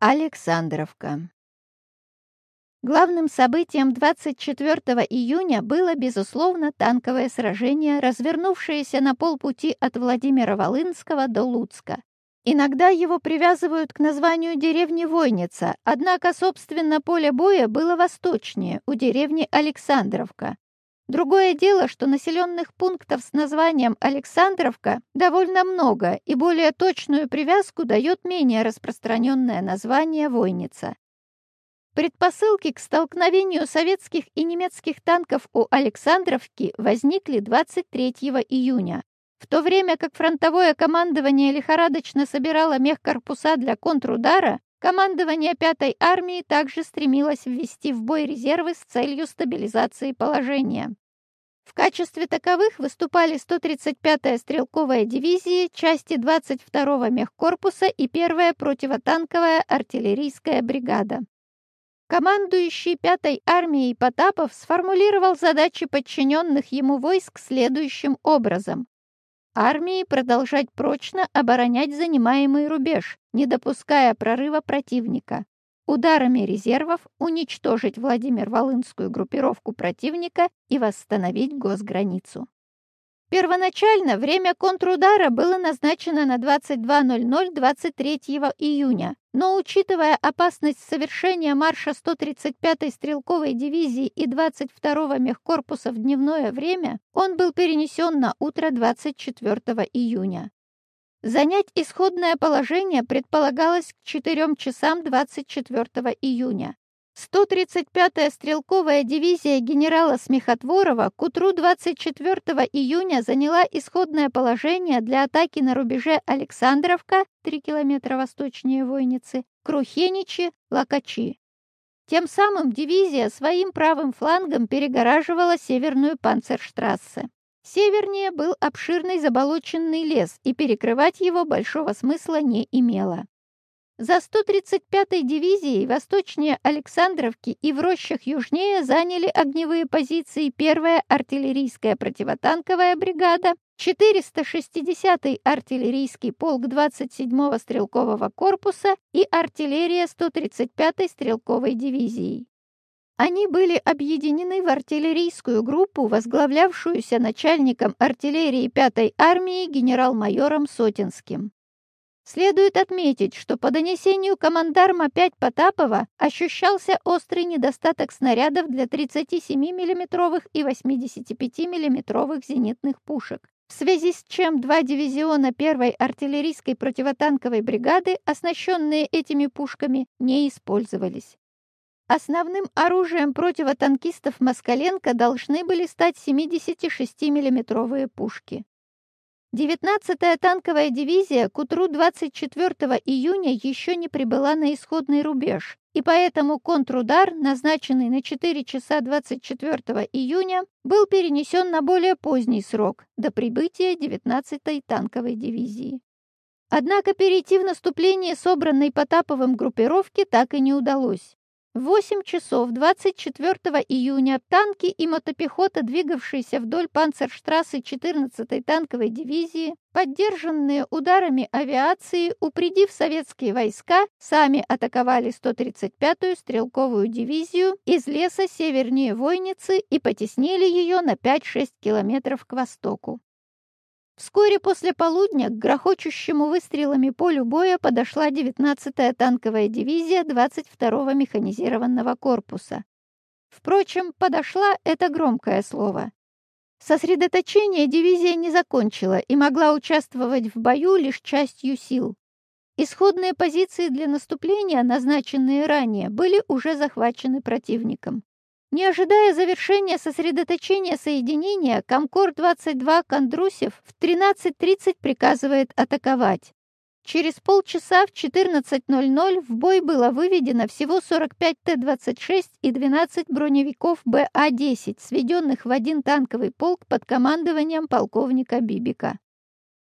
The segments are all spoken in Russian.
Александровка. Главным событием 24 июня было, безусловно, танковое сражение, развернувшееся на полпути от Владимира Волынского до Луцка. Иногда его привязывают к названию деревни Войница, однако, собственно, поле боя было восточнее, у деревни Александровка. Другое дело, что населенных пунктов с названием Александровка довольно много, и более точную привязку дает менее распространенное название Войница. Предпосылки к столкновению советских и немецких танков у Александровки возникли 23 июня. В то время как фронтовое командование лихорадочно собирало мехкорпуса для контрудара, командование 5-й армии также стремилось ввести в бой резервы с целью стабилизации положения. В качестве таковых выступали 135-я стрелковая дивизия, части 22-го мехкорпуса и 1-я противотанковая артиллерийская бригада. Командующий 5-й армией Потапов сформулировал задачи подчиненных ему войск следующим образом. Армии продолжать прочно оборонять занимаемый рубеж, не допуская прорыва противника ударами резервов уничтожить Владимир-Волынскую группировку противника и восстановить госграницу. Первоначально время контрудара было назначено на 22.00 23 июня, но учитывая опасность совершения марша 135-й стрелковой дивизии и 22-го мехкорпуса в дневное время, он был перенесен на утро 24 июня. Занять исходное положение предполагалось к 4 часам 24 июня. 135-я стрелковая дивизия генерала Смехотворова к утру 24 июня заняла исходное положение для атаки на рубеже Александровка, 3 километра восточнее Войницы, Крухеничи, Лакачи. Тем самым дивизия своим правым флангом перегораживала северную панцерштрассе. Севернее был обширный заболоченный лес, и перекрывать его большого смысла не имело. За 135-й дивизией восточнее Александровки и в рощах южнее заняли огневые позиции 1-я артиллерийская противотанковая бригада, 460-й артиллерийский полк 27-го стрелкового корпуса и артиллерия 135-й стрелковой дивизии. Они были объединены в артиллерийскую группу, возглавлявшуюся начальником артиллерии 5-й армии генерал-майором Сотинским. Следует отметить, что по донесению командарма 5 Потапова ощущался острый недостаток снарядов для 37 миллиметровых и 85 миллиметровых зенитных пушек, в связи с чем два дивизиона 1-й артиллерийской противотанковой бригады, оснащенные этими пушками, не использовались. Основным оружием противотанкистов Москаленко должны были стать 76 миллиметровые пушки. 19-я танковая дивизия к утру 24 июня еще не прибыла на исходный рубеж, и поэтому контрудар, назначенный на 4 часа 24 июня, был перенесен на более поздний срок, до прибытия 19-й танковой дивизии. Однако перейти в наступление собранной Потаповым группировки так и не удалось. В 8 часов 24 июня танки и мотопехота, двигавшиеся вдоль панцерштрассы 14-й танковой дивизии, поддержанные ударами авиации, упредив советские войска, сами атаковали 135-ю стрелковую дивизию из леса севернее Войницы и потеснили ее на 5-6 километров к востоку. Вскоре после полудня к грохочущему выстрелами полю боя подошла 19-я танковая дивизия 22-го механизированного корпуса. Впрочем, «подошла» — это громкое слово. Сосредоточение дивизия не закончила и могла участвовать в бою лишь частью сил. Исходные позиции для наступления, назначенные ранее, были уже захвачены противником. Не ожидая завершения сосредоточения соединения, Комкор-22 Кондрусев в 13.30 приказывает атаковать. Через полчаса в 14.00 в бой было выведено всего 45 Т-26 и 12 броневиков БА-10, сведенных в один танковый полк под командованием полковника Бибика.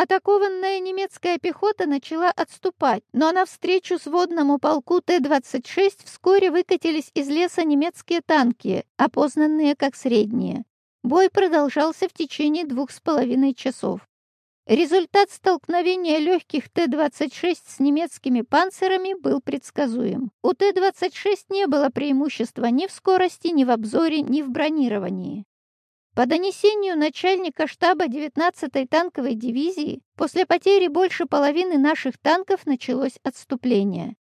Атакованная немецкая пехота начала отступать, но навстречу сводному полку Т-26 вскоре выкатились из леса немецкие танки, опознанные как средние. Бой продолжался в течение двух с половиной часов. Результат столкновения легких Т-26 с немецкими панцерами был предсказуем. У Т-26 не было преимущества ни в скорости, ни в обзоре, ни в бронировании. По донесению начальника штаба 19-й танковой дивизии, после потери больше половины наших танков началось отступление.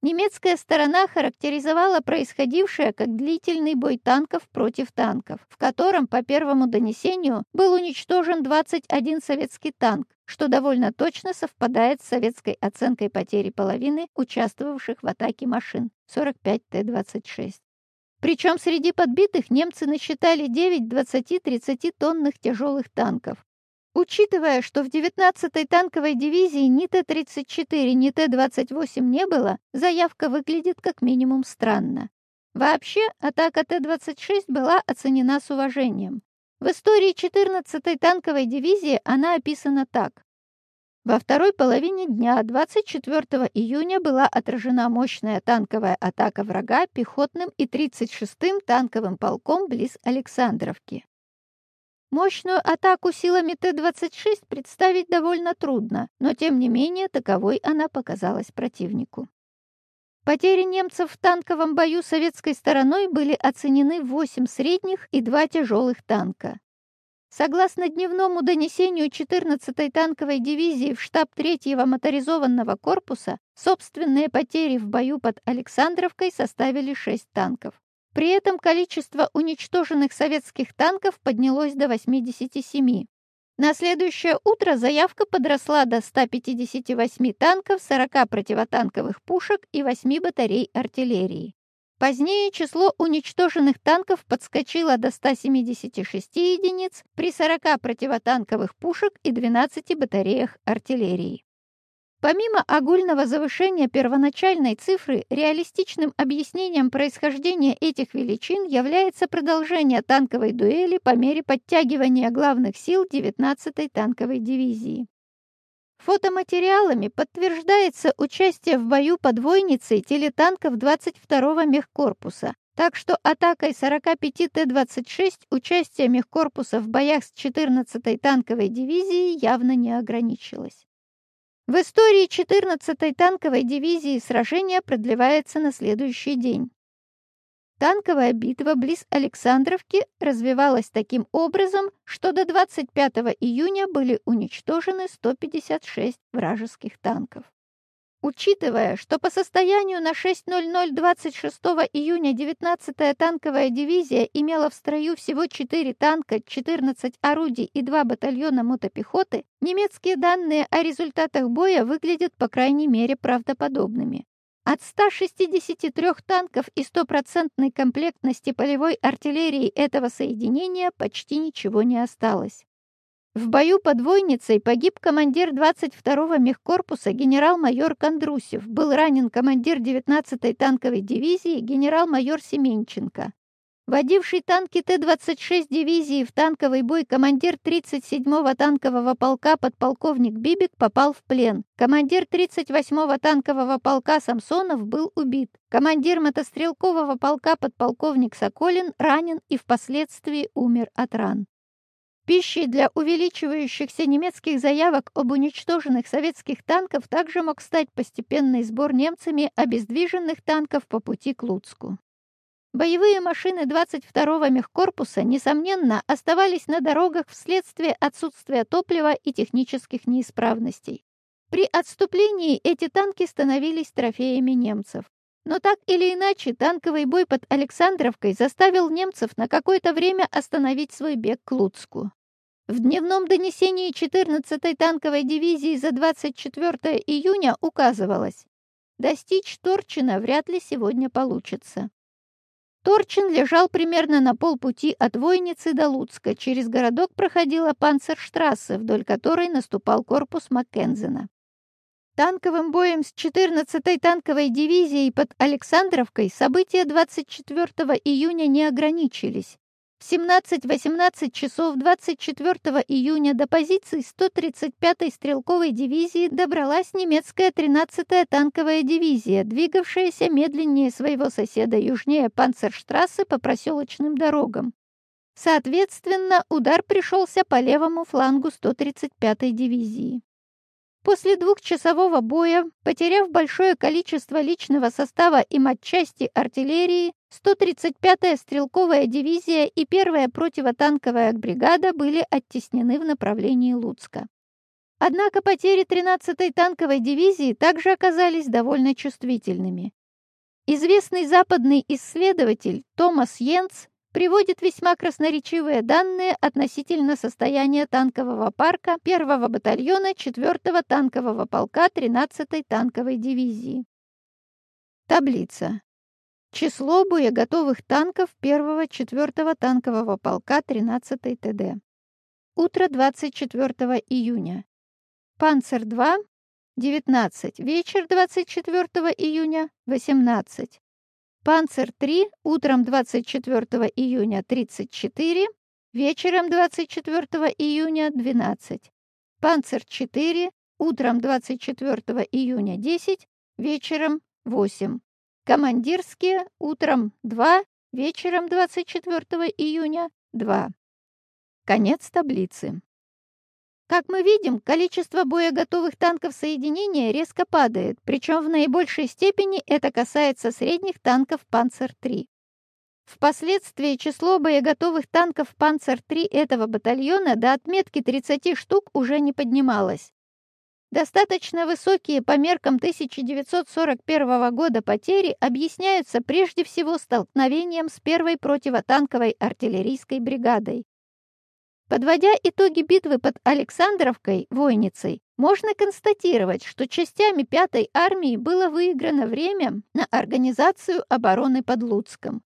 Немецкая сторона характеризовала происходившее как длительный бой танков против танков, в котором, по первому донесению, был уничтожен 21 советский танк, что довольно точно совпадает с советской оценкой потери половины участвовавших в атаке машин 45 Т-26. Причем среди подбитых немцы насчитали 9 20-30 тонных тяжелых танков, Учитывая, что в 19-й танковой дивизии ни Т-34, ни Т-28 не было, заявка выглядит как минимум странно. Вообще, атака Т-26 была оценена с уважением. В истории 14-й танковой дивизии она описана так. Во второй половине дня 24 июня была отражена мощная танковая атака врага пехотным и 36-м танковым полком близ Александровки. Мощную атаку силами Т-26 представить довольно трудно, но тем не менее таковой она показалась противнику. Потери немцев в танковом бою советской стороной были оценены в 8 средних и 2 тяжелых танка. Согласно дневному донесению 14-й танковой дивизии в штаб 3-го моторизованного корпуса, собственные потери в бою под Александровкой составили 6 танков. При этом количество уничтоженных советских танков поднялось до 87. На следующее утро заявка подросла до 158 танков, 40 противотанковых пушек и 8 батарей артиллерии. Позднее число уничтоженных танков подскочило до 176 единиц при 40 противотанковых пушек и 12 батареях артиллерии. Помимо огульного завышения первоначальной цифры, реалистичным объяснением происхождения этих величин является продолжение танковой дуэли по мере подтягивания главных сил 19-й танковой дивизии. Фотоматериалами подтверждается участие в бою подвойницей телетанков 22-го мехкорпуса, так что атакой 45 Т-26 участие мехкорпуса в боях с 14-й танковой дивизией явно не ограничилось. В истории 14-й танковой дивизии сражение продлевается на следующий день. Танковая битва близ Александровки развивалась таким образом, что до 25 июня были уничтожены 156 вражеских танков. Учитывая, что по состоянию на 6.00 26 июня 19-я танковая дивизия имела в строю всего 4 танка, 14 орудий и 2 батальона мотопехоты, немецкие данные о результатах боя выглядят по крайней мере правдоподобными. От 163 танков и стопроцентной комплектности полевой артиллерии этого соединения почти ничего не осталось. В бою под Войницей погиб командир 22-го мехкорпуса генерал-майор Кондрусев, был ранен командир 19-й танковой дивизии генерал-майор Семенченко. Водивший танки Т-26 дивизии в танковый бой командир 37-го танкового полка подполковник Бибик попал в плен. Командир 38-го танкового полка Самсонов был убит. Командир мотострелкового полка подполковник Соколин ранен и впоследствии умер от ран. Пищей для увеличивающихся немецких заявок об уничтоженных советских танков также мог стать постепенный сбор немцами обездвиженных танков по пути к Луцку. Боевые машины 22-го мехкорпуса, несомненно, оставались на дорогах вследствие отсутствия топлива и технических неисправностей. При отступлении эти танки становились трофеями немцев. Но так или иначе, танковый бой под Александровкой заставил немцев на какое-то время остановить свой бег к Луцку. В дневном донесении 14-й танковой дивизии за 24 июня указывалось, достичь Торчина вряд ли сегодня получится. Торчин лежал примерно на полпути от Войницы до Луцка. Через городок проходила панцерштрассе, вдоль которой наступал корпус Маккензена. Танковым боем с 14-й танковой дивизией под Александровкой события 24 июня не ограничились. В 17-18 часов 24 июня до позиций 135-й стрелковой дивизии добралась немецкая 13-я танковая дивизия, двигавшаяся медленнее своего соседа южнее Панцерштрассе по проселочным дорогам. Соответственно, удар пришелся по левому флангу 135-й дивизии. После двухчасового боя, потеряв большое количество личного состава и матчасти артиллерии, 135-я стрелковая дивизия и первая противотанковая бригада были оттеснены в направлении Луцка. Однако потери 13-й танковой дивизии также оказались довольно чувствительными. Известный западный исследователь Томас Йенц приводит весьма красноречивые данные относительно состояния танкового парка 1-го батальона 4-го танкового полка 13-й танковой дивизии. Таблица. Число боеготовых танков 1-го 4-го танкового полка 13-й ТД. Утро 24 июня. Панцер-2 – 19, вечер 24 июня – 18. Панцер-3 утром 24 июня 34, вечером 24 июня 12. Панцер-4 утром 24 июня 10, вечером 8. Командирские утром 2, вечером 24 июня 2. Конец таблицы. Как мы видим, количество боеготовых танков соединения резко падает, причем в наибольшей степени это касается средних танков «Панцер-3». Впоследствии число боеготовых танков «Панцер-3» этого батальона до отметки 30 штук уже не поднималось. Достаточно высокие по меркам 1941 года потери объясняются прежде всего столкновением с первой противотанковой артиллерийской бригадой. Подводя итоги битвы под Александровкой, Войницей, можно констатировать, что частями 5-й армии было выиграно время на организацию обороны под Луцком.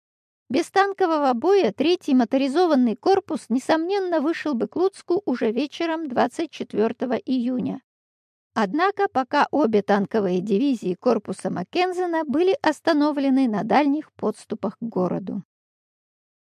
Без танкового боя третий моторизованный корпус, несомненно, вышел бы к Луцку уже вечером 24 июня. Однако пока обе танковые дивизии корпуса Маккензена были остановлены на дальних подступах к городу.